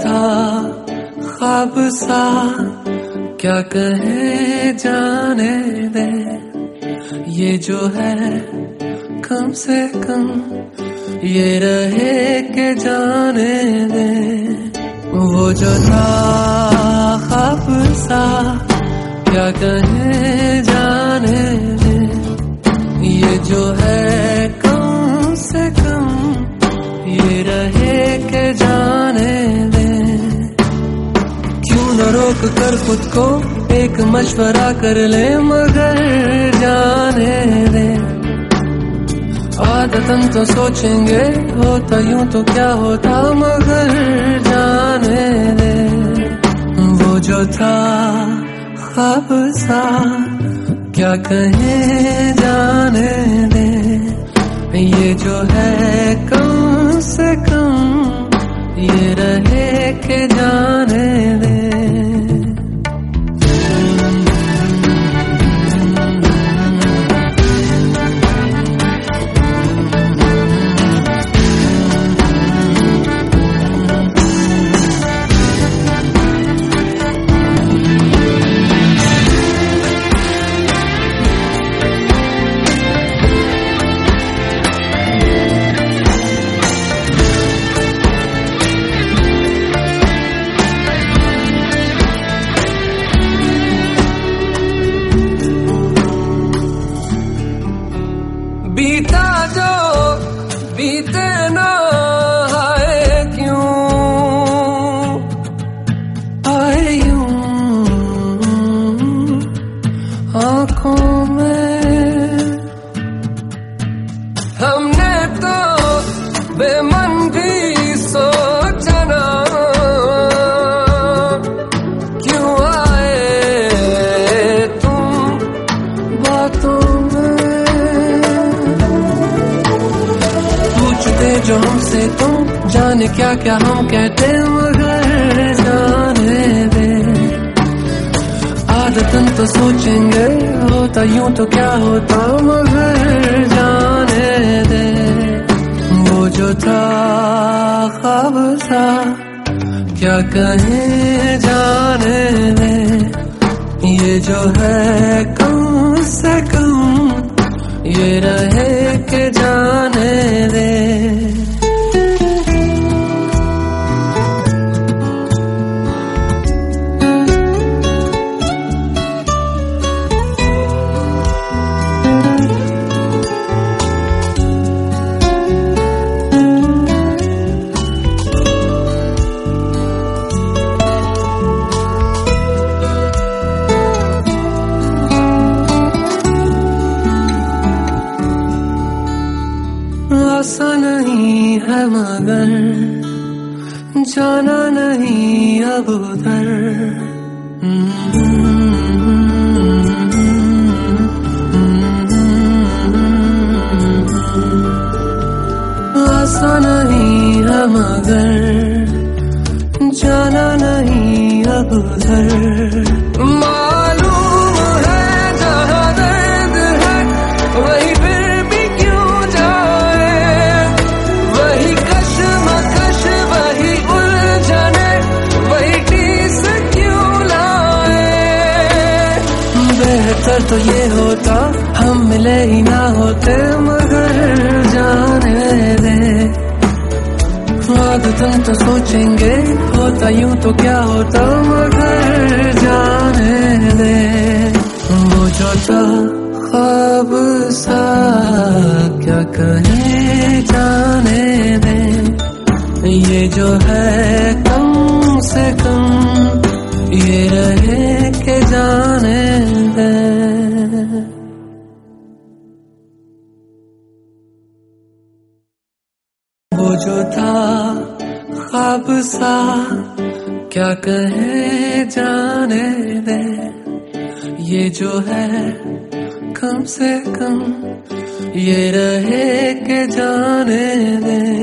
था। ख्वाब सा क्या कहे जाने दे? ये जो है, कम से कम ये रहे के जाने दे। वो जो था ख्वाब सा क्या कहे जाने दे? ये जो है, कम से कम ये रहे के जाने रोक कर खुद को, एक मशवरा कर ले, मगर जाने दे। आदतन तो सोचेंगे, होता यूँ तो क्या होता, मगर जाने दे। वो जो था ख्वाब सा, क्या कहे जाने दे। ये जो है कम बेमन भी सोचा ना क्यों आए तुम बातों में? पूछते जो हमसे तुम, जाने क्या क्या हम कहते मगर जाने दे। आदतन तो सोचेंगे, होता यूँ तो क्या होता, मगर जाने दे। था ख्वाब था क्या कहे जाने दे ये जो है कम से कम, ये रहे के जाने दे है मगर जाना नहीं अब उधर। आसा नहीं है मगर जाना नहीं अब उधर। तो ये होता, हम मिले ही ना होते, मगर जाने दे। आदतन तो सोचेंगे, होता यूँ तो क्या होता, मगर जाने दे। वो जो था ख्वाब सा, क्या कहे जाने दे। ये जो है कम से कम, ये रहे के जाने वो जो था खाब सा क्या कहे जाने दे? ये जो है कम से कम, ये रहे के जाने दे।